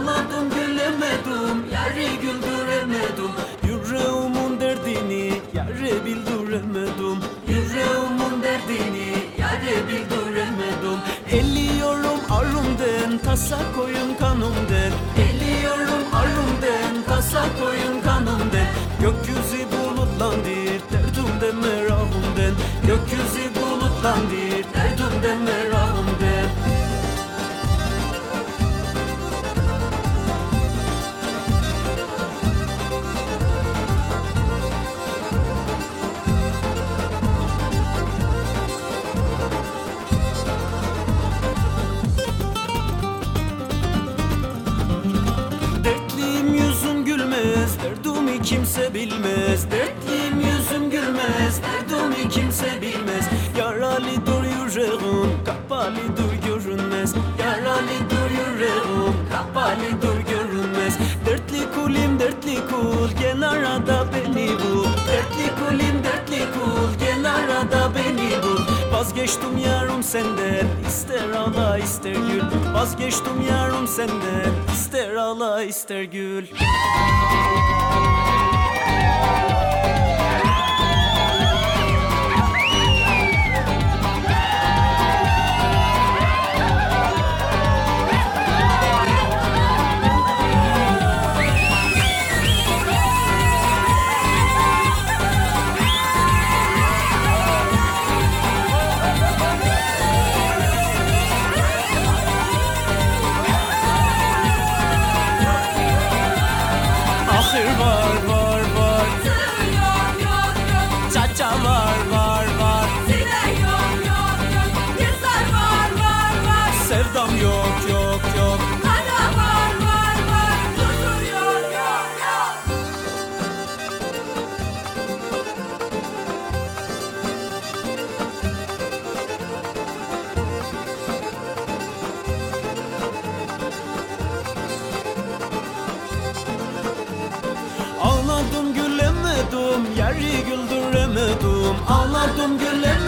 Ağlamadım gülemedim Yari güldüremedim. Yüreğimin derdini Yare bildiremedim. Yüreğimin derdini Yare bildiremedim. Eliyorum arumden Tasa koyun kanımden Eliyorum arumden Tasa koyun kanımden Gökyüzü bulutlandı Derdimden merahumden Gökyüzü bulutlandı Derdimden merahumden senden ister ağla ister gül. Vazgeçtim yarım senden ister ağla ister gül 怎么？Güldüremedim Ağladım gülemedim